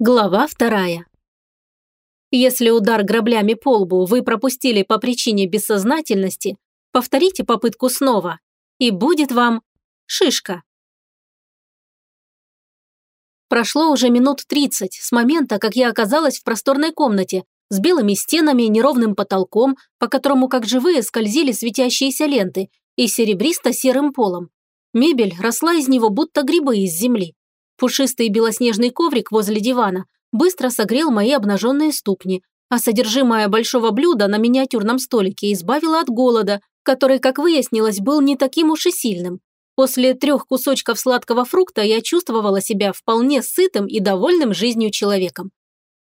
Глава вторая. Если удар граблями по лбу вы пропустили по причине бессознательности, повторите попытку снова, и будет вам шишка. Прошло уже минут 30 с момента, как я оказалась в просторной комнате с белыми стенами и неровным потолком, по которому как живые скользили светящиеся ленты, и серебристо-серым полом. Мебель росла из него будто грибы из земли. Пушистый белоснежный коврик возле дивана быстро согрел мои обнаженные ступни, а содержимое большого блюда на миниатюрном столике избавило от голода, который, как выяснилось, был не таким уж и сильным. После трех кусочков сладкого фрукта я чувствовала себя вполне сытым и довольным жизнью человеком.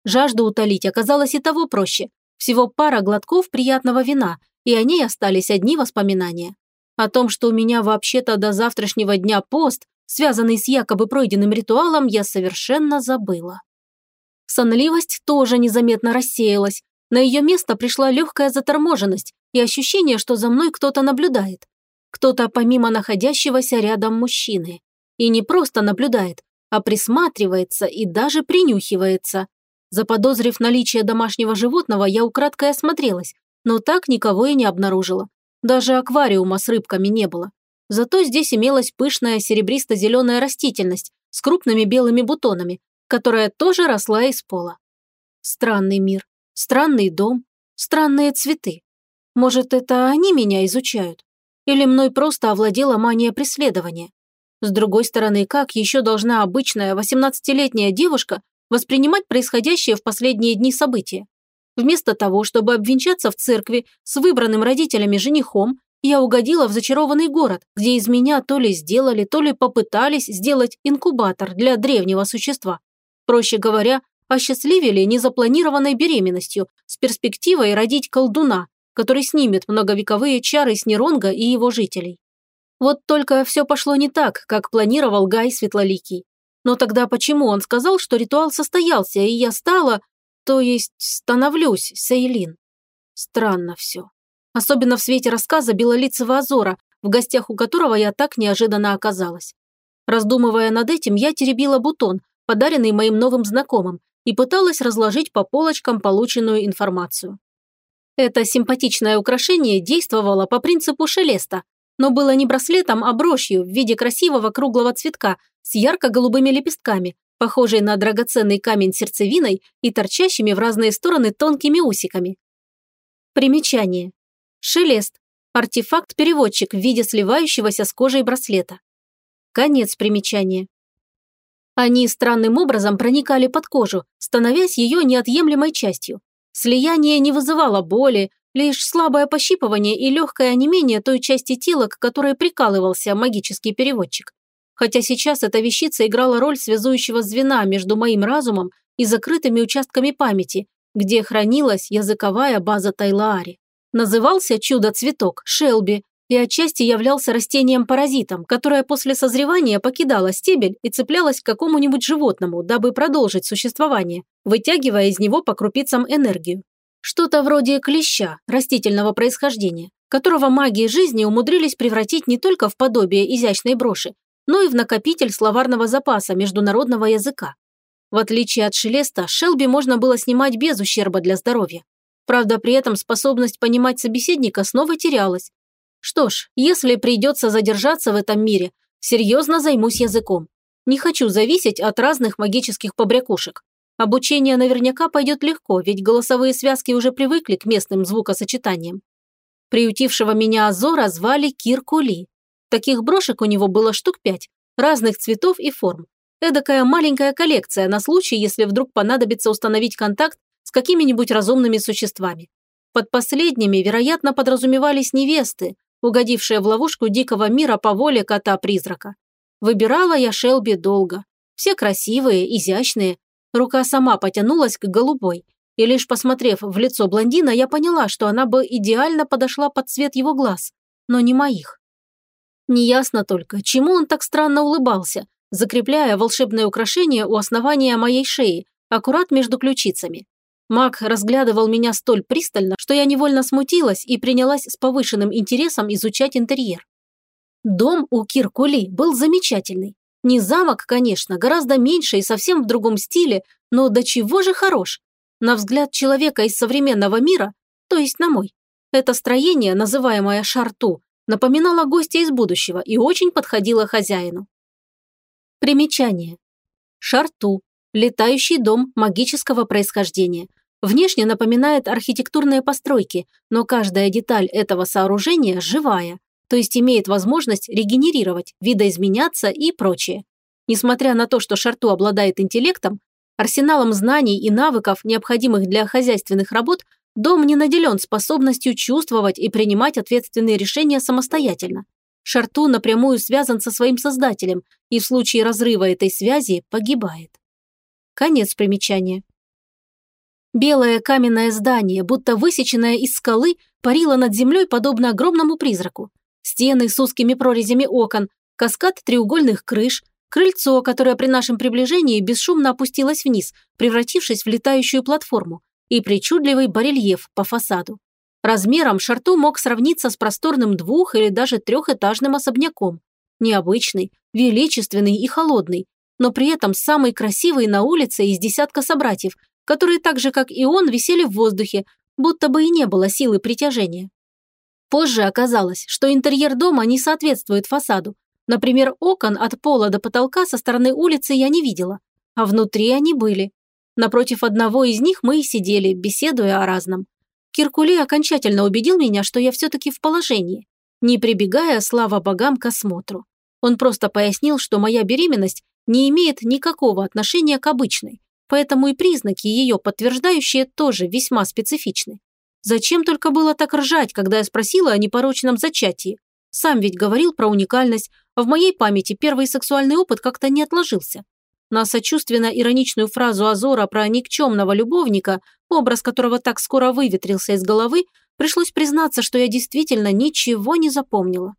Жажду утолить оказалось и того проще. Всего пара глотков приятного вина, и о ней остались одни воспоминания. О том, что у меня вообще-то до завтрашнего дня пост, связанный с якобы пройденным ритуалом, я совершенно забыла. Сонливость тоже незаметно рассеялась. На ее место пришла легкая заторможенность и ощущение, что за мной кто-то наблюдает. Кто-то помимо находящегося рядом мужчины. И не просто наблюдает, а присматривается и даже принюхивается. Заподозрив наличие домашнего животного, я украдкой осмотрелась, но так никого и не обнаружила. Даже аквариума с рыбками не было. Зато здесь имелась пышная серебристо-зеленая растительность с крупными белыми бутонами, которая тоже росла из пола. Странный мир, странный дом, странные цветы. Может, это они меня изучают? Или мной просто овладела мания преследования? С другой стороны, как еще должна обычная 18-летняя девушка воспринимать происходящее в последние дни события? Вместо того, чтобы обвенчаться в церкви с выбранным родителями женихом, я угодила в зачарованный город, где из меня то ли сделали, то ли попытались сделать инкубатор для древнего существа. Проще говоря, осчастливили незапланированной беременностью с перспективой родить колдуна, который снимет многовековые чары с Неронга и его жителей. Вот только все пошло не так, как планировал Гай Светлоликий. Но тогда почему он сказал, что ритуал состоялся, и я стала, то есть становлюсь, Сейлин? Странно все особенно в свете рассказа Белолицего Азора, в гостях у которого я так неожиданно оказалась. Раздумывая над этим, я теребила бутон, подаренный моим новым знакомым, и пыталась разложить по полочкам полученную информацию. Это симпатичное украшение действовало по принципу шелеста, но было не браслетом, а брошью в виде красивого круглого цветка с ярко-голубыми лепестками, похожей на драгоценный камень сердцевиной и торчащими в разные стороны тонкими усиками. Примечание. Шелест. Артефакт-переводчик в виде сливающегося с кожей браслета. Конец примечания. Они странным образом проникали под кожу, становясь ее неотъемлемой частью. Слияние не вызывало боли, лишь слабое пощипывание и легкое онемение той части тела, к которой прикалывался магический переводчик. Хотя сейчас эта вещица играла роль связующего звена между моим разумом и закрытыми участками памяти, где хранилась языковая база Тайлаари. Назывался чудо-цветок Шелби и отчасти являлся растением-паразитом, которое после созревания покидало стебель и цеплялось к какому-нибудь животному, дабы продолжить существование, вытягивая из него по крупицам энергию. Что-то вроде клеща растительного происхождения, которого маги жизни умудрились превратить не только в подобие изящной броши, но и в накопитель словарного запаса международного языка. В отличие от шелеста, шелби можно было снимать без ущерба для здоровья. Правда, при этом способность понимать собеседника снова терялась. Что ж, если придется задержаться в этом мире, серьезно займусь языком. Не хочу зависеть от разных магических побрякушек. Обучение наверняка пойдет легко, ведь голосовые связки уже привыкли к местным звукосочетаниям. Приютившего меня Азора звали Кир Кули. Таких брошек у него было штук пять, разных цветов и форм. Эдакая маленькая коллекция на случай, если вдруг понадобится установить контакт с какими-нибудь разумными существами. Под последними, вероятно, подразумевались невесты, угодившие в ловушку дикого мира по воле кота-призрака. Выбирала я Шелби долго. Все красивые, изящные. Рука сама потянулась к голубой. И лишь посмотрев в лицо блондина, я поняла, что она бы идеально подошла под цвет его глаз, но не моих. Неясно только, чему он так странно улыбался, закрепляя волшебное украшение у основания моей шеи, аккурат между ключицами. Маг разглядывал меня столь пристально, что я невольно смутилась и принялась с повышенным интересом изучать интерьер. Дом у Киркули был замечательный. Не замок, конечно, гораздо меньше и совсем в другом стиле, Но до чего же хорош? На взгляд человека из современного мира, то есть на мой, это строение, называемое Шарту, напоминало гостя из будущего и очень подходило хозяину. Примечание. Шарту – летающий дом магического происхождения. Внешне напоминает архитектурные постройки, но каждая деталь этого сооружения живая, то есть имеет возможность регенерировать, видоизменяться и прочее. Несмотря на то, что Шарту обладает интеллектом, арсеналом знаний и навыков, необходимых для хозяйственных работ, дом не наделен способностью чувствовать и принимать ответственные решения самостоятельно. Шарту напрямую связан со своим создателем и в случае разрыва этой связи погибает. Конец примечания. Белое каменное здание, будто высеченное из скалы, парило над землей подобно огромному призраку. Стены с узкими прорезями окон, каскад треугольных крыш, крыльцо, которое при нашем приближении бесшумно опустилось вниз, превратившись в летающую платформу, и причудливый барельеф по фасаду. Размером Шарту мог сравниться с просторным двух- или даже трехэтажным особняком. Необычный, величественный и холодный, но при этом самый красивый на улице из десятка собратьев, которые так же, как и он, висели в воздухе, будто бы и не было силы притяжения. Позже оказалось, что интерьер дома не соответствует фасаду. Например, окон от пола до потолка со стороны улицы я не видела, а внутри они были. Напротив одного из них мы и сидели, беседуя о разном. Киркулей окончательно убедил меня, что я все-таки в положении, не прибегая, слава богам, к осмотру. Он просто пояснил, что моя беременность не имеет никакого отношения к обычной, поэтому и признаки ее подтверждающие тоже весьма специфичны. Зачем только было так ржать, когда я спросила о непорочном зачатии? Сам ведь говорил про уникальность, а в моей памяти первый сексуальный опыт как-то не отложился. На сочувственно-ироничную фразу Азора про никчемного любовника, образ которого так скоро выветрился из головы, пришлось признаться, что я действительно ничего не запомнила.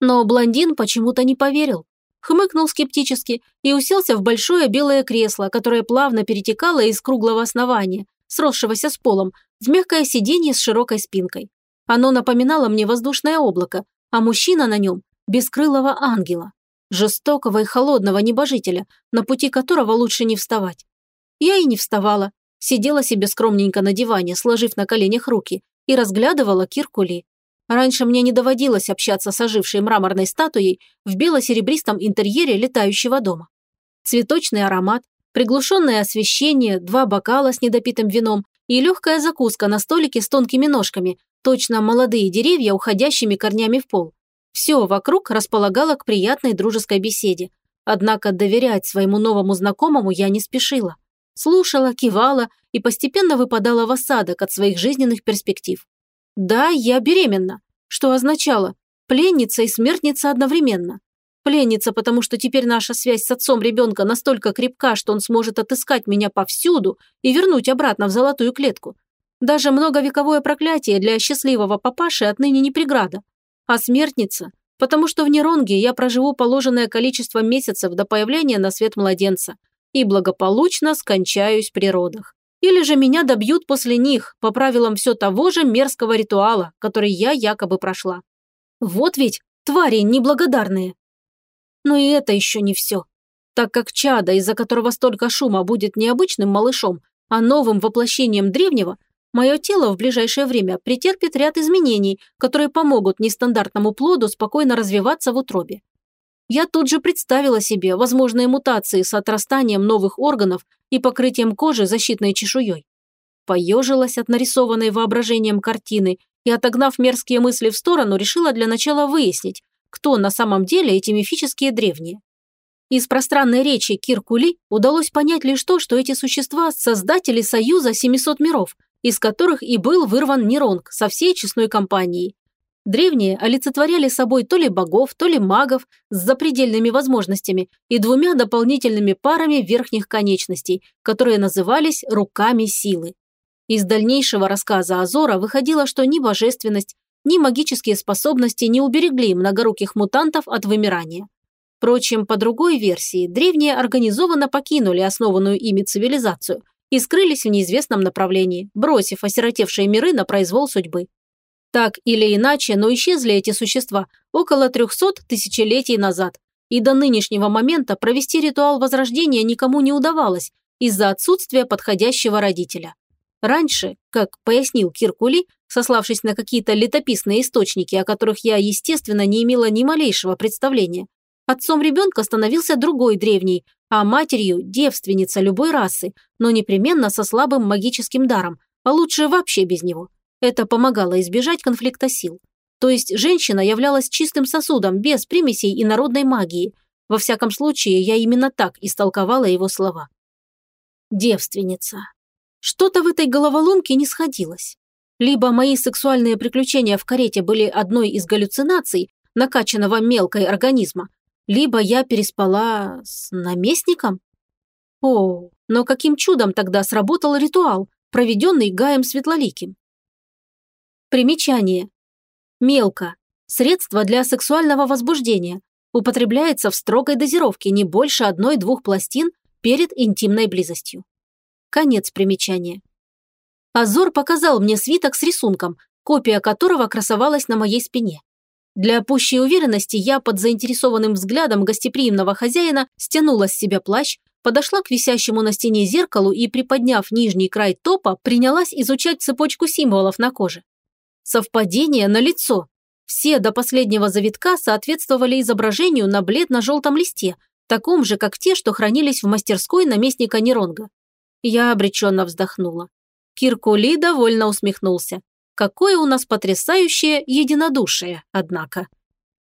Но блондин почему-то не поверил. Хмыкнул скептически и уселся в большое белое кресло, которое плавно перетекало из круглого основания, сросшегося с полом, в мягкое сиденье с широкой спинкой. Оно напоминало мне воздушное облако, а мужчина на нем – бескрылого ангела, жестокого и холодного небожителя, на пути которого лучше не вставать. Я и не вставала, сидела себе скромненько на диване, сложив на коленях руки, и разглядывала Киркули. Раньше мне не доводилось общаться с ожившей мраморной статуей в бело-серебристом интерьере летающего дома. Цветочный аромат, приглушенное освещение, два бокала с недопитым вином и легкая закуска на столике с тонкими ножками, точно молодые деревья, уходящими корнями в пол. Все вокруг располагало к приятной дружеской беседе. Однако доверять своему новому знакомому я не спешила. Слушала, кивала и постепенно выпадала в осадок от своих жизненных перспектив. Да, я беременна, что означало пленница и смертница одновременно. Пленница, потому что теперь наша связь с отцом ребенка настолько крепка, что он сможет отыскать меня повсюду и вернуть обратно в золотую клетку. Даже многовековое проклятие для счастливого папаши отныне не преграда. А смертница, потому что в Неронге я проживу положенное количество месяцев до появления на свет младенца и благополучно скончаюсь при родах. Или же меня добьют после них по правилам все того же мерзкого ритуала, который я якобы прошла. Вот ведь твари неблагодарные. Но и это еще не все. Так как чада, из-за которого столько шума, будет не обычным малышом, а новым воплощением древнего, мое тело в ближайшее время претерпит ряд изменений, которые помогут нестандартному плоду спокойно развиваться в утробе. Я тут же представила себе возможные мутации с отрастанием новых органов и покрытием кожи защитной чешуей. Поежилась от нарисованной воображением картины и, отогнав мерзкие мысли в сторону, решила для начала выяснить, кто на самом деле эти мифические древние. Из пространной речи Киркули удалось понять лишь то, что эти существа – создатели Союза 700 миров, из которых и был вырван Неронг со всей честной компанией. Древние олицетворяли собой то ли богов, то ли магов с запредельными возможностями и двумя дополнительными парами верхних конечностей, которые назывались руками силы. Из дальнейшего рассказа Азора выходило, что ни божественность, ни магические способности не уберегли многоруких мутантов от вымирания. Впрочем, по другой версии, древние организованно покинули основанную ими цивилизацию и скрылись в неизвестном направлении, бросив осиротевшие миры на произвол судьбы. Так или иначе, но исчезли эти существа около 300 тысячелетий назад, и до нынешнего момента провести ритуал возрождения никому не удавалось, из-за отсутствия подходящего родителя. Раньше, как пояснил Киркули, сославшись на какие-то летописные источники, о которых я, естественно, не имела ни малейшего представления, отцом ребенка становился другой древний, а матерью – девственница любой расы, но непременно со слабым магическим даром, а лучше вообще без него. Это помогало избежать конфликта сил. То есть женщина являлась чистым сосудом, без примесей и народной магии. Во всяком случае, я именно так истолковала его слова. Девственница. Что-то в этой головоломке не сходилось. Либо мои сексуальные приключения в карете были одной из галлюцинаций, накачанного мелкой организма, либо я переспала с наместником. О, но каким чудом тогда сработал ритуал, проведенный Гаем Светлоликим? Примечание. Мелко. Средство для сексуального возбуждения. Употребляется в строгой дозировке не больше одной-двух пластин перед интимной близостью. Конец примечания. Азор показал мне свиток с рисунком, копия которого красовалась на моей спине. Для пущей уверенности я под заинтересованным взглядом гостеприимного хозяина стянула с себя плащ, подошла к висящему на стене зеркалу и, приподняв нижний край топа, принялась изучать цепочку символов на коже. Совпадение на лицо. Все до последнего завитка соответствовали изображению на бледно-желтом листе, таком же, как те, что хранились в мастерской наместника Неронга. Я обреченно вздохнула. Киркули довольно усмехнулся. Какое у нас потрясающее единодушие, однако.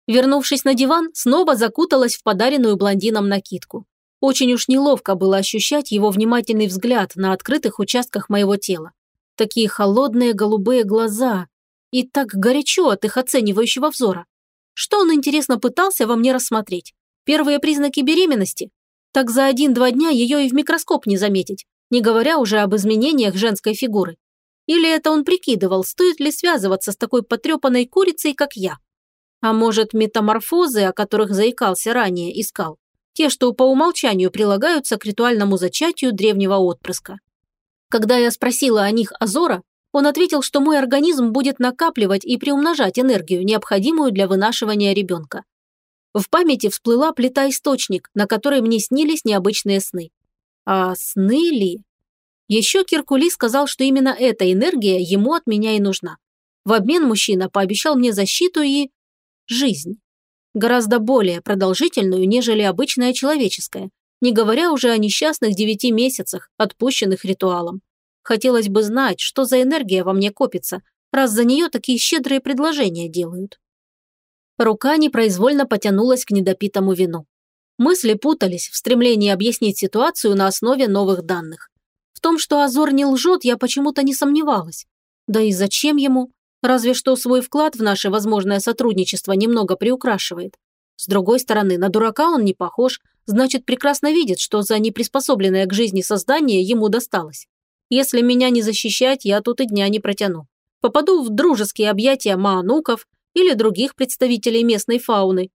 Вернувшись на диван, снова закуталась в подаренную блондином накидку. Очень уж неловко было ощущать его внимательный взгляд на открытых участках моего тела. Такие холодные голубые глаза. И так горячо от их оценивающего взора. Что он, интересно, пытался во мне рассмотреть? Первые признаки беременности? Так за один-два дня ее и в микроскоп не заметить не говоря уже об изменениях женской фигуры. Или это он прикидывал, стоит ли связываться с такой потрепанной курицей, как я? А может, метаморфозы, о которых заикался ранее, искал? Те, что по умолчанию прилагаются к ритуальному зачатию древнего отпрыска. Когда я спросила о них Азора, он ответил, что мой организм будет накапливать и приумножать энергию, необходимую для вынашивания ребенка. В памяти всплыла плита-источник, на которой мне снились необычные сны. А сны ли? Еще Киркули сказал, что именно эта энергия ему от меня и нужна. В обмен мужчина пообещал мне защиту и... жизнь. Гораздо более продолжительную, нежели обычная человеческая, не говоря уже о несчастных девяти месяцах, отпущенных ритуалом. Хотелось бы знать, что за энергия во мне копится, раз за нее такие щедрые предложения делают. Рука непроизвольно потянулась к недопитому вину. Мысли путались в стремлении объяснить ситуацию на основе новых данных. В том, что Азор не лжет, я почему-то не сомневалась. Да и зачем ему? Разве что свой вклад в наше возможное сотрудничество немного приукрашивает. С другой стороны, на дурака он не похож, значит, прекрасно видит, что за неприспособленное к жизни создание ему досталось. Если меня не защищать, я тут и дня не протяну. Попаду в дружеские объятия маануков или других представителей местной фауны,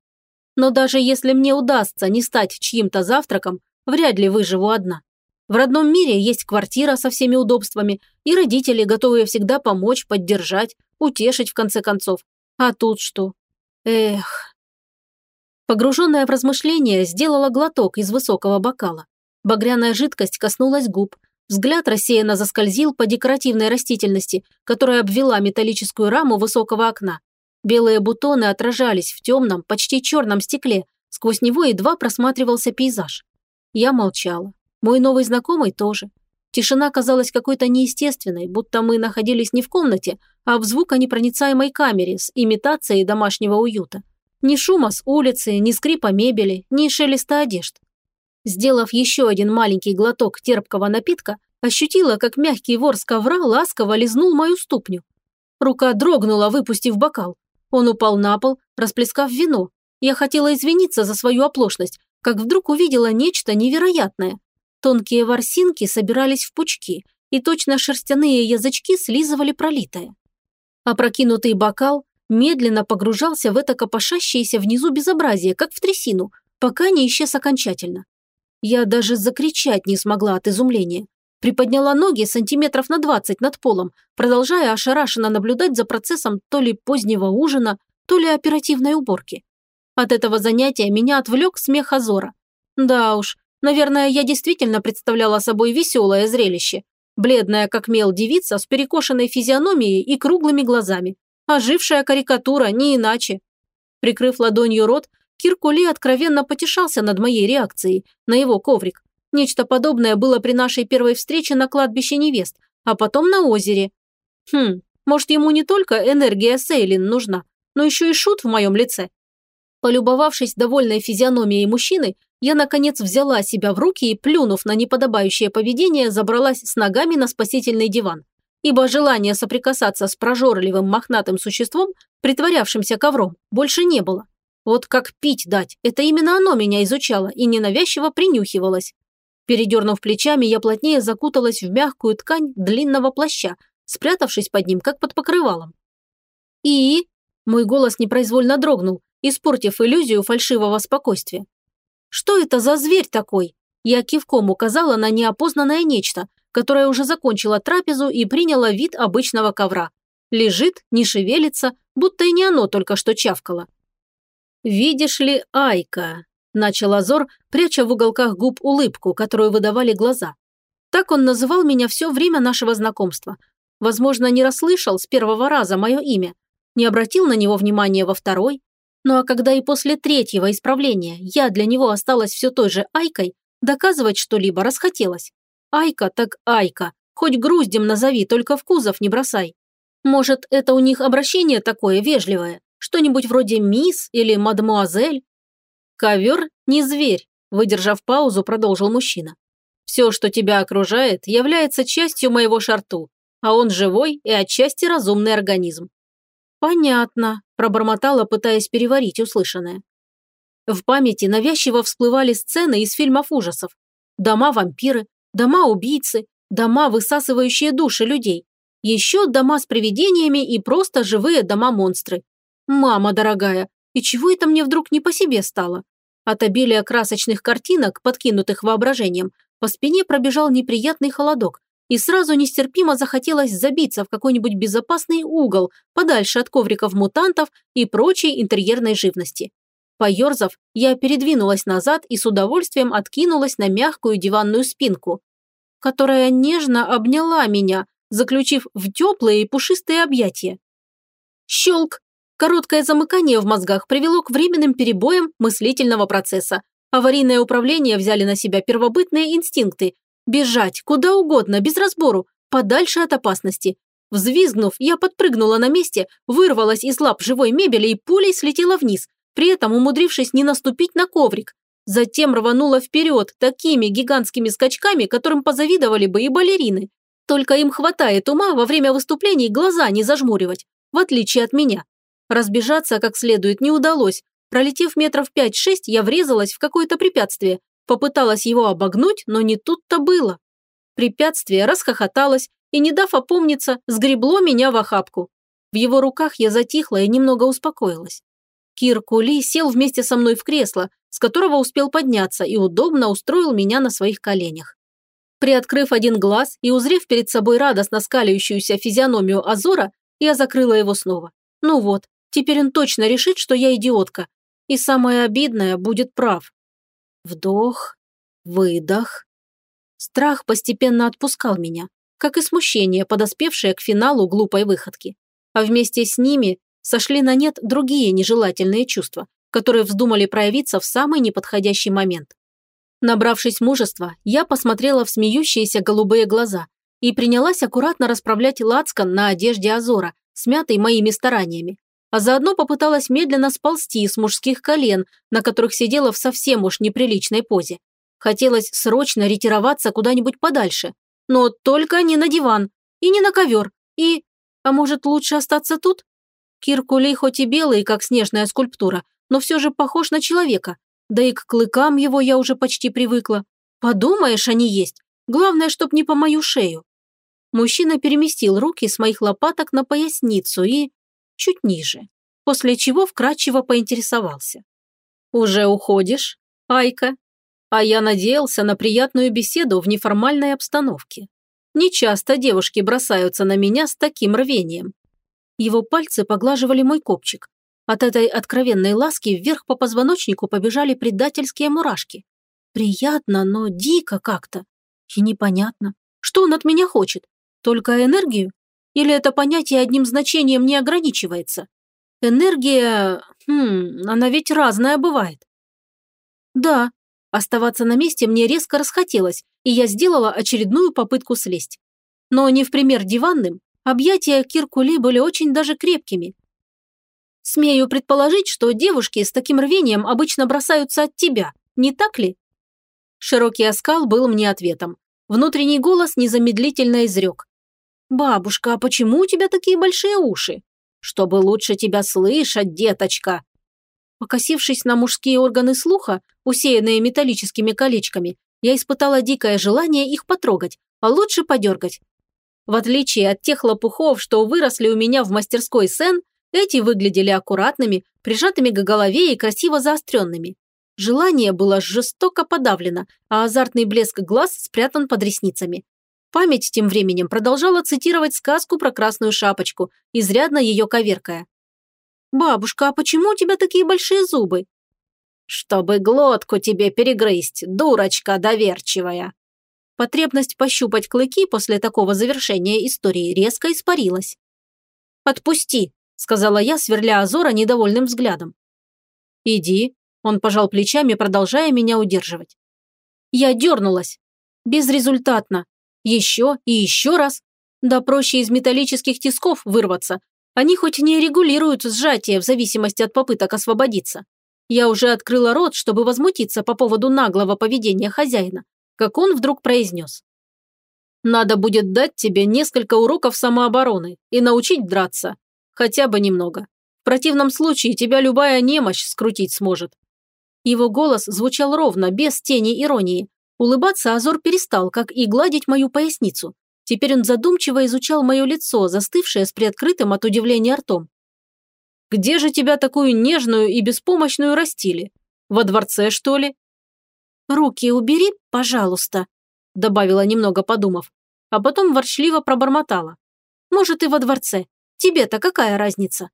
но даже если мне удастся не стать чьим-то завтраком, вряд ли выживу одна. В родном мире есть квартира со всеми удобствами и родители, готовые всегда помочь, поддержать, утешить в конце концов. А тут что? Эх. Погруженная в размышления, сделала глоток из высокого бокала. Багряная жидкость коснулась губ. Взгляд рассеянно заскользил по декоративной растительности, которая обвела металлическую раму высокого окна. Белые бутоны отражались в темном, почти черном стекле, сквозь него едва просматривался пейзаж. Я молчала. Мой новый знакомый тоже. Тишина казалась какой-то неестественной, будто мы находились не в комнате, а в звуконепроницаемой камере с имитацией домашнего уюта. Ни шума с улицы, ни скрипа мебели, ни шелеста одежд. Сделав еще один маленький глоток терпкого напитка, ощутила, как мягкий вор с ковра ласково лизнул мою ступню. Рука дрогнула, выпустив бокал. Он упал на пол, расплескав вино. Я хотела извиниться за свою оплошность, как вдруг увидела нечто невероятное. Тонкие ворсинки собирались в пучки, и точно шерстяные язычки слизывали пролитое. Опрокинутый бокал медленно погружался в это копошащееся внизу безобразие, как в трясину, пока не исчез окончательно. Я даже закричать не смогла от изумления. Приподняла ноги сантиметров на двадцать над полом, продолжая ошарашенно наблюдать за процессом то ли позднего ужина, то ли оперативной уборки. От этого занятия меня отвлек смех Азора. Да уж, Наверное, я действительно представляла собой веселое зрелище. Бледная, как мел девица, с перекошенной физиономией и круглыми глазами. Ожившая карикатура, не иначе. Прикрыв ладонью рот, Киркули откровенно потешался над моей реакцией на его коврик. Нечто подобное было при нашей первой встрече на кладбище невест, а потом на озере. Хм, может, ему не только энергия Сейлин нужна, но еще и шут в моем лице. Полюбовавшись довольной физиономией мужчины, я, наконец, взяла себя в руки и, плюнув на неподобающее поведение, забралась с ногами на спасительный диван. Ибо желания соприкасаться с прожорливым мохнатым существом, притворявшимся ковром, больше не было. Вот как пить дать, это именно оно меня изучало и ненавязчиво принюхивалось. Передернув плечами, я плотнее закуталась в мягкую ткань длинного плаща, спрятавшись под ним, как под покрывалом. «И?» – мой голос непроизвольно дрогнул, испортив иллюзию фальшивого спокойствия. «Что это за зверь такой?» Я кивком указала на неопознанное нечто, которое уже закончило трапезу и приняло вид обычного ковра. Лежит, не шевелится, будто и не оно только что чавкало. «Видишь ли, Айка?» – начал Азор, пряча в уголках губ улыбку, которую выдавали глаза. Так он называл меня все время нашего знакомства. Возможно, не расслышал с первого раза мое имя, не обратил на него внимания во второй. Ну а когда и после третьего исправления я для него осталась все той же Айкой, доказывать что-либо расхотелось. Айка так Айка, хоть груздем назови, только в кузов не бросай. Может, это у них обращение такое вежливое, что-нибудь вроде мисс или мадемуазель? Ковер не зверь, выдержав паузу, продолжил мужчина. Все, что тебя окружает, является частью моего шарту, а он живой и отчасти разумный организм. «Понятно», – пробормотала, пытаясь переварить услышанное. В памяти навязчиво всплывали сцены из фильмов ужасов. Дома-вампиры, дома-убийцы, дома, высасывающие души людей. Еще дома с привидениями и просто живые дома-монстры. Мама дорогая, и чего это мне вдруг не по себе стало? От обилия красочных картинок, подкинутых воображением, по спине пробежал неприятный холодок, и сразу нестерпимо захотелось забиться в какой-нибудь безопасный угол, подальше от ковриков мутантов и прочей интерьерной живности. Поерзав, я передвинулась назад и с удовольствием откинулась на мягкую диванную спинку, которая нежно обняла меня, заключив в теплые и пушистые объятия. Щелк! Короткое замыкание в мозгах привело к временным перебоям мыслительного процесса. Аварийное управление взяли на себя первобытные инстинкты. Бежать, куда угодно, без разбору, подальше от опасности. Взвизгнув, я подпрыгнула на месте, вырвалась из лап живой мебели и пулей слетела вниз, при этом умудрившись не наступить на коврик. Затем рванула вперед такими гигантскими скачками, которым позавидовали бы и балерины. Только им хватает ума во время выступлений глаза не зажмуривать, в отличие от меня. Разбежаться как следует не удалось. Пролетев метров 5-6, я врезалась в какое-то препятствие. Попыталась его обогнуть, но не тут-то было. Препятствие расхохоталось и, не дав опомниться, сгребло меня в охапку. В его руках я затихла и немного успокоилась. Кир Кули сел вместе со мной в кресло, с которого успел подняться и удобно устроил меня на своих коленях. Приоткрыв один глаз и узрев перед собой радостно скаляющуюся физиономию Азора, я закрыла его снова. Ну вот, теперь он точно решит, что я идиотка. И самое обидное, будет прав. Вдох, выдох. Страх постепенно отпускал меня, как и смущение, подоспевшее к финалу глупой выходки. А вместе с ними сошли на нет другие нежелательные чувства, которые вздумали проявиться в самый неподходящий момент. Набравшись мужества, я посмотрела в смеющиеся голубые глаза и принялась аккуратно расправлять лацкан на одежде Азора, смятой моими стараниями, а заодно попыталась медленно сползти с мужских колен, на которых сидела в совсем уж неприличной позе. Хотелось срочно ретироваться куда-нибудь подальше, но только не на диван и не на ковер, и... А может, лучше остаться тут? Киркулей хоть и белый, как снежная скульптура, но все же похож на человека. Да и к клыкам его я уже почти привыкла. Подумаешь, они есть. Главное, чтоб не по мою шею. Мужчина переместил руки с моих лопаток на поясницу и... чуть ниже, после чего вкратчиво поинтересовался. «Уже уходишь, Айка?» А я надеялся на приятную беседу в неформальной обстановке. Нечасто девушки бросаются на меня с таким рвением. Его пальцы поглаживали мой копчик. От этой откровенной ласки вверх по позвоночнику побежали предательские мурашки. Приятно, но дико как-то. И непонятно, что он от меня хочет. Только энергию? Или это понятие одним значением не ограничивается? Энергия... Хм, она ведь разная бывает. Да, оставаться на месте мне резко расхотелось, и я сделала очередную попытку слезть. Но не в пример диванным, объятия Киркули были очень даже крепкими. Смею предположить, что девушки с таким рвением обычно бросаются от тебя, не так ли? Широкий оскал был мне ответом. Внутренний голос незамедлительно изрек. «Бабушка, а почему у тебя такие большие уши?» «Чтобы лучше тебя слышать, деточка!» Покосившись на мужские органы слуха, усеянные металлическими колечками, я испытала дикое желание их потрогать, а лучше подергать. В отличие от тех лопухов, что выросли у меня в мастерской Сен, эти выглядели аккуратными, прижатыми к голове и красиво заостренными. Желание было жестоко подавлено, а азартный блеск глаз спрятан под ресницами. Память тем временем продолжала цитировать сказку про красную шапочку, изрядно ее коверкая. «Бабушка, а почему у тебя такие большие зубы?» «Чтобы глотку тебе перегрызть, дурочка доверчивая!» Потребность пощупать клыки после такого завершения истории резко испарилась. «Отпусти», – сказала я, сверля Азора недовольным взглядом. «Иди», он пожал плечами, продолжая меня удерживать. Я дернулась. Безрезультатно. Еще и еще раз. Да проще из металлических тисков вырваться. Они хоть не регулируют сжатие в зависимости от попыток освободиться. Я уже открыла рот, чтобы возмутиться по поводу наглого поведения хозяина, как он вдруг произнес. «Надо будет дать тебе несколько уроков самообороны и научить драться. Хотя бы немного. В противном случае тебя любая немощь скрутить сможет. Его голос звучал ровно, без тени иронии. Улыбаться Азор перестал, как и гладить мою поясницу. Теперь он задумчиво изучал мое лицо, застывшее с приоткрытым от удивления ртом. «Где же тебя такую нежную и беспомощную растили? Во дворце, что ли?» «Руки убери, пожалуйста», – добавила немного подумав, а потом ворчливо пробормотала. «Может, и во дворце. Тебе-то какая разница?»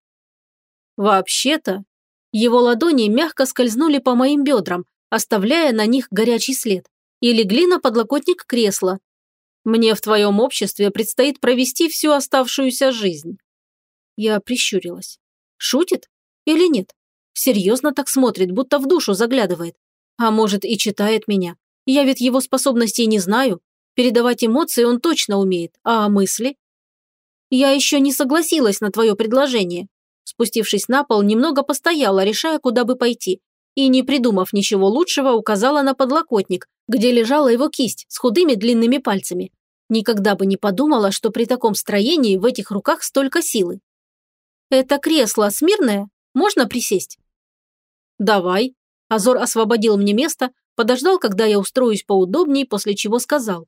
«Вообще-то его ладони мягко скользнули по моим бедрам, оставляя на них горячий след, и легли на подлокотник кресла. Мне в твоем обществе предстоит провести всю оставшуюся жизнь. Я прищурилась. Шутит или нет? Серьезно так смотрит, будто в душу заглядывает. А может и читает меня. Я ведь его способностей не знаю. Передавать эмоции он точно умеет, а мысли? Я еще не согласилась на твое предложение. Спустившись на пол, немного постояла, решая, куда бы пойти, и, не придумав ничего лучшего, указала на подлокотник, где лежала его кисть с худыми длинными пальцами. Никогда бы не подумала, что при таком строении в этих руках столько силы. «Это кресло смирное? Можно присесть?» «Давай». Азор освободил мне место, подождал, когда я устроюсь поудобнее, после чего сказал.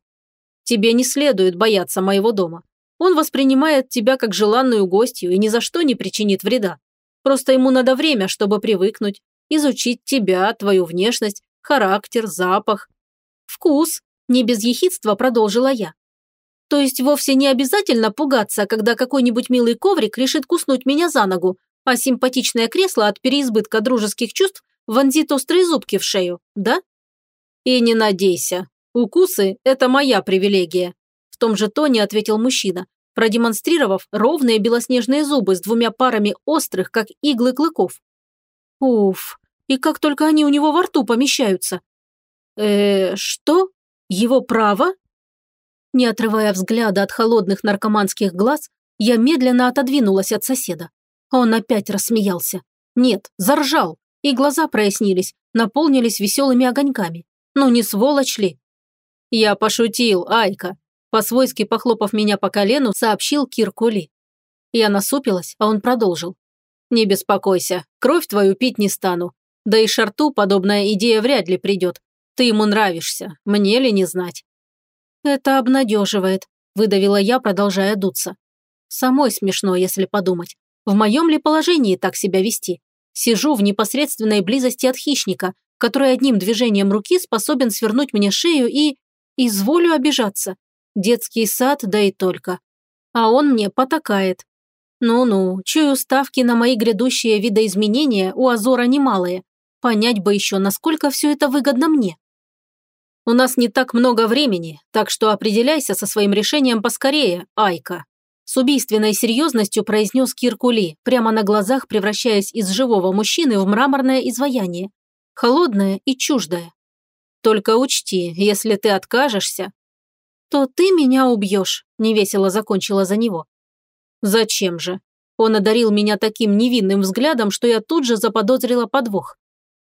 «Тебе не следует бояться моего дома. Он воспринимает тебя как желанную гостью и ни за что не причинит вреда. Просто ему надо время, чтобы привыкнуть, изучить тебя, твою внешность, характер, запах. Вкус, не без ехидства продолжила я. То есть вовсе не обязательно пугаться, когда какой-нибудь милый коврик решит куснуть меня за ногу, а симпатичное кресло от переизбытка дружеских чувств вонзит острые зубки в шею, да? И не надейся. Укусы – это моя привилегия. В том же тоне ответил мужчина, продемонстрировав ровные белоснежные зубы с двумя парами острых, как иглы клыков. Уф, и как только они у него во рту помещаются. э что? Его право? Не отрывая взгляда от холодных наркоманских глаз, я медленно отодвинулась от соседа. Он опять рассмеялся. Нет, заржал, и глаза прояснились, наполнились веселыми огоньками. Ну не сволочь ли? Я пошутил, Айка. По-свойски похлопав меня по колену, сообщил Кир Кули. Я насупилась, а он продолжил. «Не беспокойся, кровь твою пить не стану. Да и Шарту подобная идея вряд ли придет. Ты ему нравишься, мне ли не знать?» «Это обнадеживает», – выдавила я, продолжая дуться. «Самой смешно, если подумать. В моем ли положении так себя вести? Сижу в непосредственной близости от хищника, который одним движением руки способен свернуть мне шею и... изволю обижаться. Детский сад, да и только. А он мне потакает. Ну-ну, чую ставки на мои грядущие видоизменения у Азора немалые. Понять бы еще, насколько все это выгодно мне. У нас не так много времени, так что определяйся со своим решением поскорее, Айка. С убийственной серьезностью произнес Киркули, прямо на глазах превращаясь из живого мужчины в мраморное изваяние. Холодное и чуждое. Только учти, если ты откажешься, то ты меня убьешь, невесело закончила за него. Зачем же? Он одарил меня таким невинным взглядом, что я тут же заподозрила подвох.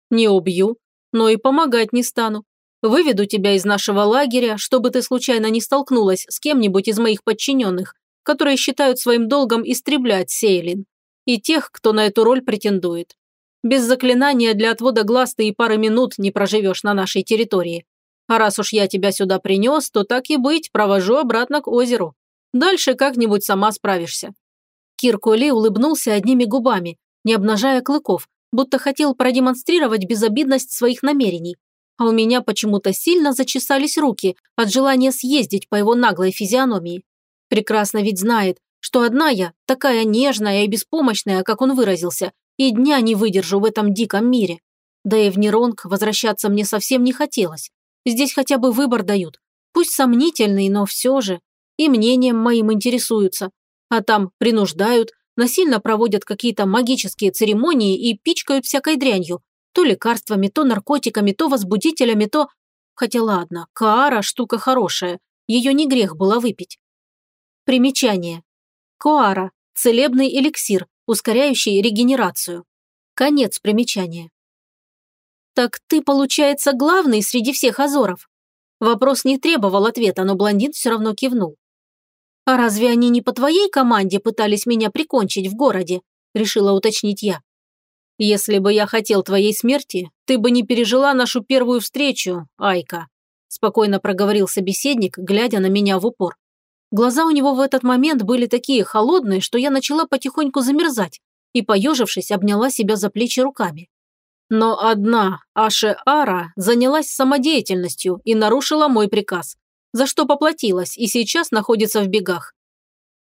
Не убью, но и помогать не стану. Выведу тебя из нашего лагеря, чтобы ты случайно не столкнулась с кем-нибудь из моих подчиненных, которые считают своим долгом истреблять Сейлин, и тех, кто на эту роль претендует. Без заклинания для отвода глаз ты и пары минут не проживешь на нашей территории. А раз уж я тебя сюда принес, то так и быть, провожу обратно к озеру. Дальше как-нибудь сама справишься». Киркули улыбнулся одними губами, не обнажая клыков, будто хотел продемонстрировать безобидность своих намерений. А у меня почему-то сильно зачесались руки от желания съездить по его наглой физиономии. Прекрасно ведь знает, что одна я, такая нежная и беспомощная, как он выразился, и дня не выдержу в этом диком мире. Да и в Неронг возвращаться мне совсем не хотелось. Здесь хотя бы выбор дают. Пусть сомнительный, но все же. И мнением моим интересуются. А там принуждают, насильно проводят какие-то магические церемонии и пичкают всякой дрянью. То лекарствами, то наркотиками, то возбудителями, то... Хотя ладно, Каара штука хорошая. Ее не грех было выпить. Примечание. Коара – целебный эликсир, ускоряющий регенерацию. Конец примечания. «Так ты, получается, главный среди всех Азоров?» Вопрос не требовал ответа, но блондин все равно кивнул. «А разве они не по твоей команде пытались меня прикончить в городе?» – решила уточнить я. «Если бы я хотел твоей смерти, ты бы не пережила нашу первую встречу, Айка», – спокойно проговорил собеседник, глядя на меня в упор. Глаза у него в этот момент были такие холодные, что я начала потихоньку замерзать и, поежившись, обняла себя за плечи руками. Но одна, Аше Ара, занялась самодеятельностью и нарушила мой приказ, за что поплатилась и сейчас находится в бегах.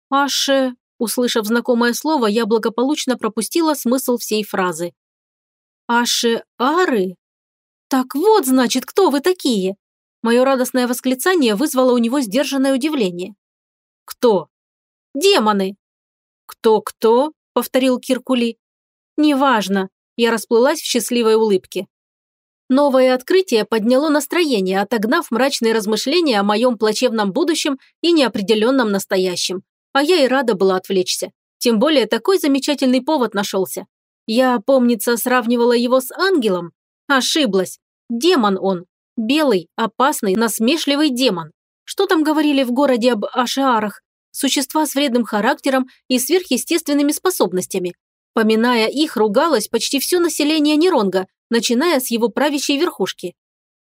Аше, услышав знакомое слово, я благополучно пропустила смысл всей фразы. Аше Ары? Так вот, значит, кто вы такие? Мое радостное восклицание вызвало у него сдержанное удивление. Кто? Демоны. Кто-кто? Повторил Киркули. Неважно. Я расплылась в счастливой улыбке. Новое открытие подняло настроение, отогнав мрачные размышления о моем плачевном будущем и неопределенном настоящем. А я и рада была отвлечься. Тем более такой замечательный повод нашелся. Я, помнится, сравнивала его с ангелом. Ошиблась. Демон он. Белый, опасный, насмешливый демон. Что там говорили в городе об ашиарах? Существа с вредным характером и сверхъестественными способностями. Поминая их, ругалось почти все население Неронга, начиная с его правящей верхушки.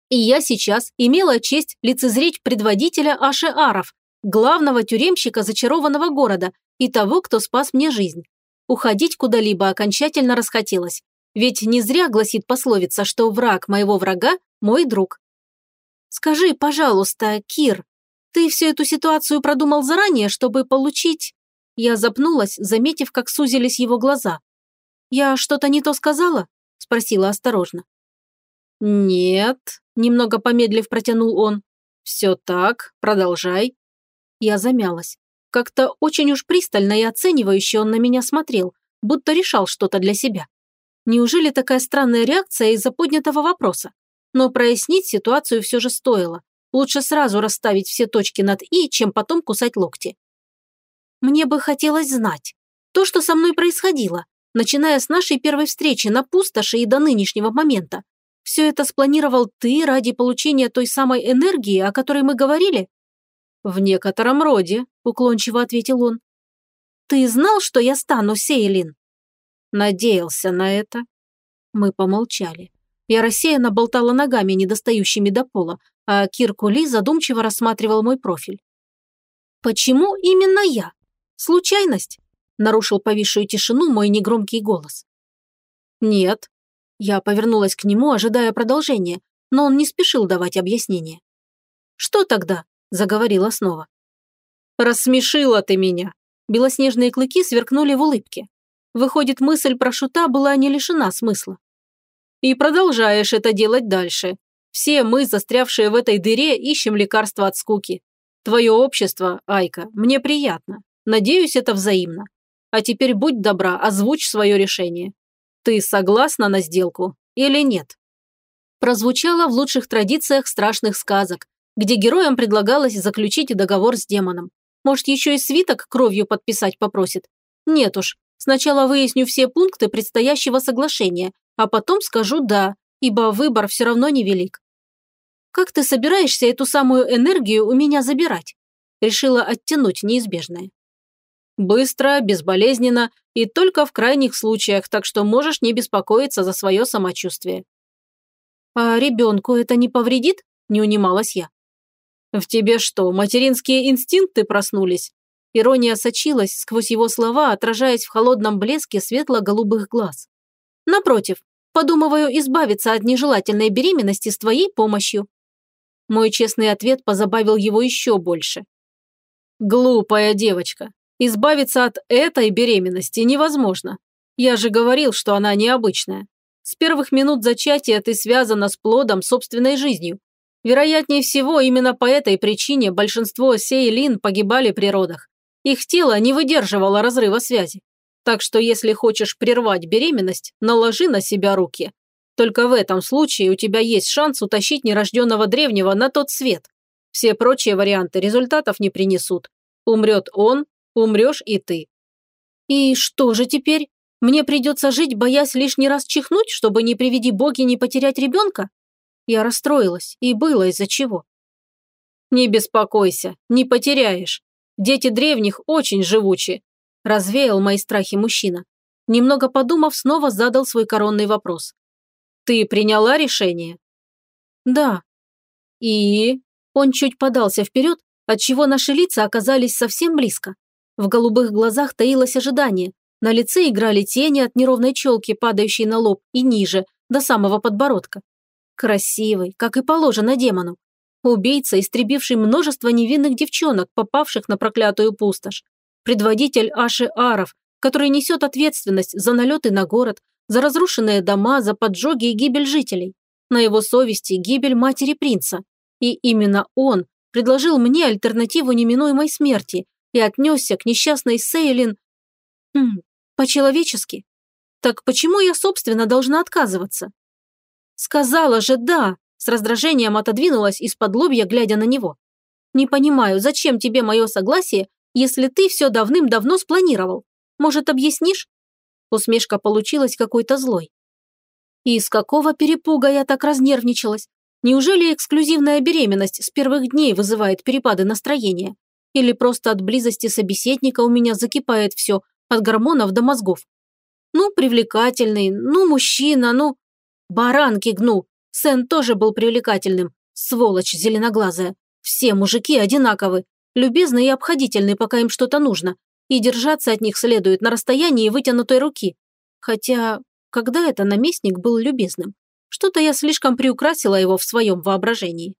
И я сейчас имела честь лицезреть предводителя Ашеаров, главного тюремщика зачарованного города и того, кто спас мне жизнь. Уходить куда-либо окончательно расхотелось, ведь не зря гласит пословица, что враг моего врага – мой друг. Скажи, пожалуйста, Кир, ты всю эту ситуацию продумал заранее, чтобы получить я запнулась, заметив, как сузились его глаза. «Я что-то не то сказала?» – спросила осторожно. «Нет», – немного помедлив протянул он. «Все так, продолжай». Я замялась. Как-то очень уж пристально и оценивающе он на меня смотрел, будто решал что-то для себя. Неужели такая странная реакция из-за поднятого вопроса? Но прояснить ситуацию все же стоило. Лучше сразу расставить все точки над «и», чем потом кусать локти. Мне бы хотелось знать. То, что со мной происходило, начиная с нашей первой встречи на пустоши и до нынешнего момента. Все это спланировал ты ради получения той самой энергии, о которой мы говорили? В некотором роде, уклончиво ответил он. Ты знал, что я стану Сейлин? Надеялся на это. Мы помолчали. Я рассеянно болтала ногами, недостающими до пола, а Киркули задумчиво рассматривал мой профиль. «Почему именно я? Случайность?» – нарушил повисшую тишину мой негромкий голос. «Нет». Я повернулась к нему, ожидая продолжения, но он не спешил давать объяснение. «Что тогда?» – заговорила снова. «Рассмешила ты меня!» Белоснежные клыки сверкнули в улыбке. Выходит, мысль про шута была не лишена смысла. «И продолжаешь это делать дальше. Все мы, застрявшие в этой дыре, ищем лекарства от скуки. Твое общество, Айка, мне приятно. Надеюсь, это взаимно. А теперь будь добра, озвучь свое решение. Ты согласна на сделку или нет?» Прозвучало в лучших традициях страшных сказок, где героям предлагалось заключить договор с демоном. Может, еще и свиток кровью подписать попросит? Нет уж, сначала выясню все пункты предстоящего соглашения, а потом скажу «да», ибо выбор все равно невелик. «Как ты собираешься эту самую энергию у меня забирать?» Решила оттянуть неизбежное. Быстро, безболезненно и только в крайних случаях, так что можешь не беспокоиться за свое самочувствие. «А ребенку это не повредит?» – не унималась я. «В тебе что, материнские инстинкты проснулись?» Ирония сочилась сквозь его слова, отражаясь в холодном блеске светло-голубых глаз. «Напротив, подумываю избавиться от нежелательной беременности с твоей помощью». Мой честный ответ позабавил его еще больше. «Глупая девочка. Избавиться от этой беременности невозможно. Я же говорил, что она необычная. С первых минут зачатия ты связана с плодом собственной жизнью. Вероятнее всего, именно по этой причине большинство сейлин погибали при родах. Их тело не выдерживало разрыва связи. Так что если хочешь прервать беременность, наложи на себя руки. Только в этом случае у тебя есть шанс утащить нерожденного древнего на тот свет. Все прочие варианты результатов не принесут. Умрет он, умрешь и ты. И что же теперь? Мне придется жить, боясь лишний раз чихнуть, чтобы не приведи боги не потерять ребенка? Я расстроилась, и было из-за чего. Не беспокойся, не потеряешь. Дети древних очень живучи, развеял мои страхи мужчина. Немного подумав, снова задал свой коронный вопрос. Ты приняла решение? Да. И... Он чуть подался вперед, отчего наши лица оказались совсем близко. В голубых глазах таилось ожидание. На лице играли тени от неровной челки, падающей на лоб и ниже, до самого подбородка. Красивый, как и положено демону. Убийца, истребивший множество невинных девчонок, попавших на проклятую пустошь. Предводитель Аши Аров, который несет ответственность за налеты на город, за разрушенные дома, за поджоги и гибель жителей. На его совести гибель матери принца. И именно он предложил мне альтернативу неминуемой смерти, и отнесся к несчастной Сейлин... Хм, по-человечески. Так почему я, собственно, должна отказываться? Сказала же «да», с раздражением отодвинулась из-под лобья, глядя на него. Не понимаю, зачем тебе мое согласие, если ты все давным-давно спланировал? Может, объяснишь? Усмешка получилась какой-то злой. И из какого перепуга я так разнервничалась? Неужели эксклюзивная беременность с первых дней вызывает перепады настроения? Или просто от близости собеседника у меня закипает все, от гормонов до мозгов. Ну, привлекательный, ну, мужчина, ну... Баранки гну. Сен тоже был привлекательным. Сволочь зеленоглазая. Все мужики одинаковы. Любезны и обходительны, пока им что-то нужно. И держаться от них следует на расстоянии вытянутой руки. Хотя, когда это наместник был любезным? Что-то я слишком приукрасила его в своем воображении.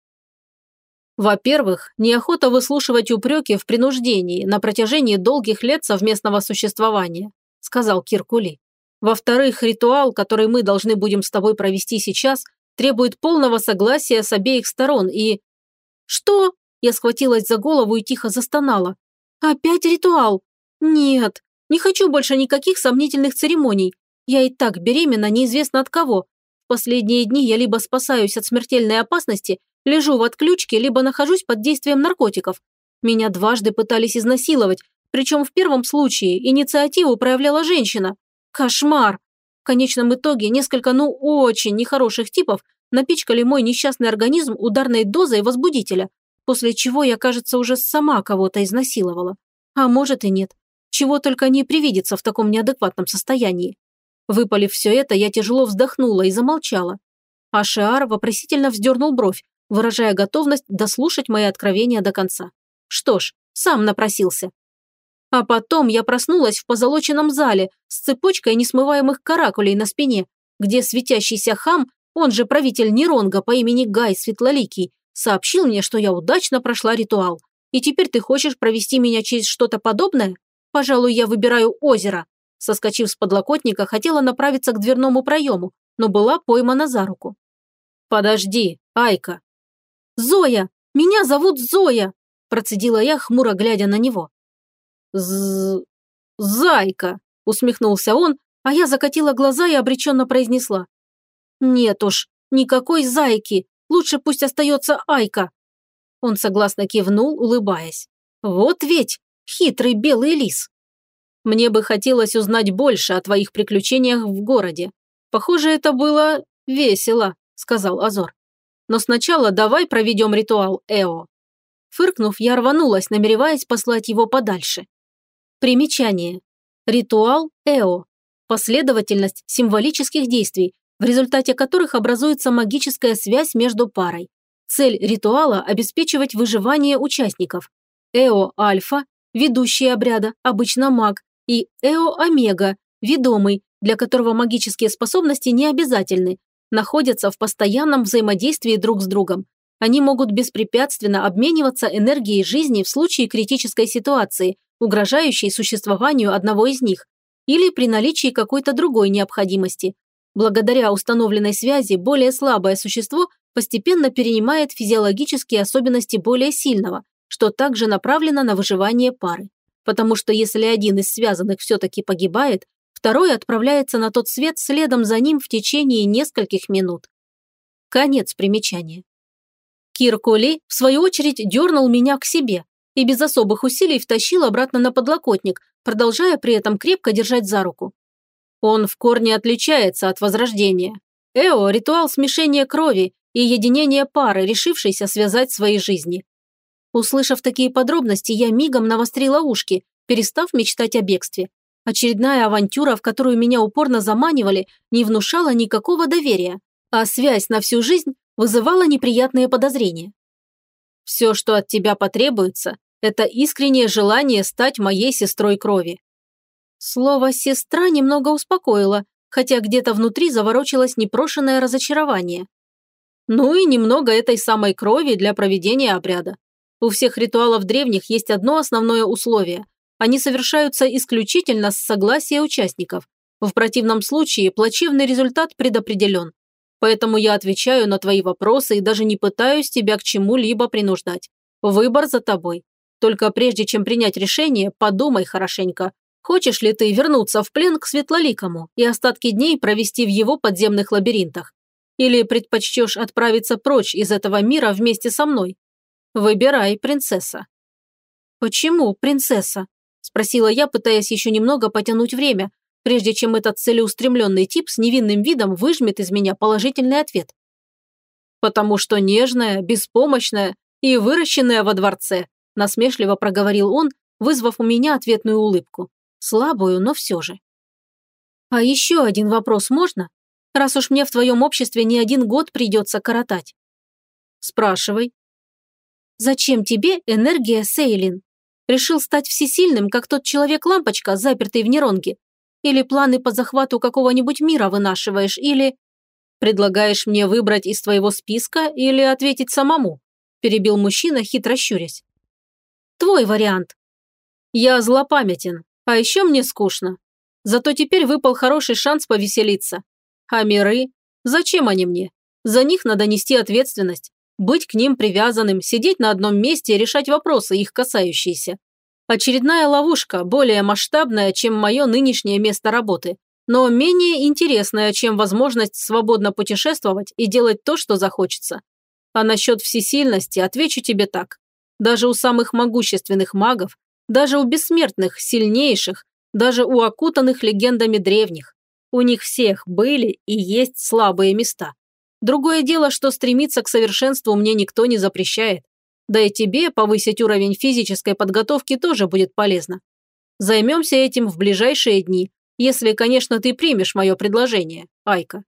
Во-первых, неохота выслушивать упреки в принуждении на протяжении долгих лет совместного существования, сказал Киркули. Во-вторых, ритуал, который мы должны будем с тобой провести сейчас, требует полного согласия с обеих сторон и... Что? Я схватилась за голову и тихо застонала. Опять ритуал? Нет, не хочу больше никаких сомнительных церемоний. Я и так беременна неизвестно от кого. В последние дни я либо спасаюсь от смертельной опасности, Лежу в отключке, либо нахожусь под действием наркотиков. Меня дважды пытались изнасиловать, причем в первом случае инициативу проявляла женщина. Кошмар! В конечном итоге несколько, ну, очень нехороших типов напичкали мой несчастный организм ударной дозой возбудителя, после чего я, кажется, уже сама кого-то изнасиловала. А может и нет. Чего только не привидится в таком неадекватном состоянии. Выпалив все это, я тяжело вздохнула и замолчала. А Шиар вопросительно вздернул бровь, выражая готовность дослушать мои откровения до конца. Что ж, сам напросился. А потом я проснулась в позолоченном зале с цепочкой несмываемых каракулей на спине, где светящийся хам, он же правитель Неронга по имени Гай Светлоликий, сообщил мне, что я удачно прошла ритуал. И теперь ты хочешь провести меня через что-то подобное? Пожалуй, я выбираю озеро. Соскочив с подлокотника, хотела направиться к дверному проему, но была поймана за руку. Подожди, Айка. Зоя! Меня зовут Зоя! Процедила я, хмуро глядя на него. З... Зайка! Усмехнулся он, а я закатила глаза и обреченно произнесла. Нет уж, никакой зайки. Лучше пусть остается Айка. Он согласно кивнул, улыбаясь. Вот ведь хитрый белый лис. Мне бы хотелось узнать больше о твоих приключениях в городе. Похоже, это было весело, сказал Азор. Но сначала давай проведем ритуал Эо. Фыркнув, я рванулась, намереваясь послать его подальше. Примечание. Ритуал Эо. Последовательность символических действий, в результате которых образуется магическая связь между парой. Цель ритуала – обеспечивать выживание участников. Эо-альфа – ведущий обряда, обычно маг, и Эо-омега – ведомый, для которого магические способности не обязательны, находятся в постоянном взаимодействии друг с другом. Они могут беспрепятственно обмениваться энергией жизни в случае критической ситуации, угрожающей существованию одного из них, или при наличии какой-то другой необходимости. Благодаря установленной связи более слабое существо постепенно перенимает физиологические особенности более сильного, что также направлено на выживание пары. Потому что если один из связанных все-таки погибает, второй отправляется на тот свет следом за ним в течение нескольких минут. Конец примечания. Кир Коли, в свою очередь, дернул меня к себе и без особых усилий втащил обратно на подлокотник, продолжая при этом крепко держать за руку. Он в корне отличается от возрождения. Эо – ритуал смешения крови и единения пары, решившейся связать свои жизни. Услышав такие подробности, я мигом навострила ушки, перестав мечтать о бегстве. Очередная авантюра, в которую меня упорно заманивали, не внушала никакого доверия, а связь на всю жизнь вызывала неприятные подозрения. «Все, что от тебя потребуется, это искреннее желание стать моей сестрой крови». Слово «сестра» немного успокоило, хотя где-то внутри заворочилось непрошенное разочарование. Ну и немного этой самой крови для проведения обряда. У всех ритуалов древних есть одно основное условие. Они совершаются исключительно с согласия участников. В противном случае плачевный результат предопределен. Поэтому я отвечаю на твои вопросы и даже не пытаюсь тебя к чему-либо принуждать. Выбор за тобой. Только прежде чем принять решение, подумай хорошенько. Хочешь ли ты вернуться в плен к Светлоликому и остатки дней провести в его подземных лабиринтах? Или предпочтешь отправиться прочь из этого мира вместе со мной? Выбирай, принцесса». «Почему, принцесса?» – спросила я, пытаясь еще немного потянуть время, прежде чем этот целеустремленный тип с невинным видом выжмет из меня положительный ответ. «Потому что нежная, беспомощная и выращенная во дворце», – насмешливо проговорил он, вызвав у меня ответную улыбку. Слабую, но все же. «А еще один вопрос можно?» раз уж мне в твоем обществе не один год придется коротать. Спрашивай. Зачем тебе энергия Сейлин? Решил стать всесильным, как тот человек-лампочка, запертый в Неронге? Или планы по захвату какого-нибудь мира вынашиваешь, или... Предлагаешь мне выбрать из твоего списка или ответить самому? Перебил мужчина, хитро щурясь. Твой вариант. Я злопамятен, а еще мне скучно. Зато теперь выпал хороший шанс повеселиться. А миры? Зачем они мне? За них надо нести ответственность, быть к ним привязанным, сидеть на одном месте и решать вопросы, их касающиеся. Очередная ловушка, более масштабная, чем мое нынешнее место работы, но менее интересная, чем возможность свободно путешествовать и делать то, что захочется. А насчет всесильности отвечу тебе так. Даже у самых могущественных магов, даже у бессмертных, сильнейших, даже у окутанных легендами древних, у них всех были и есть слабые места. Другое дело, что стремиться к совершенству мне никто не запрещает. Да и тебе повысить уровень физической подготовки тоже будет полезно. Займемся этим в ближайшие дни, если, конечно, ты примешь мое предложение, Айка.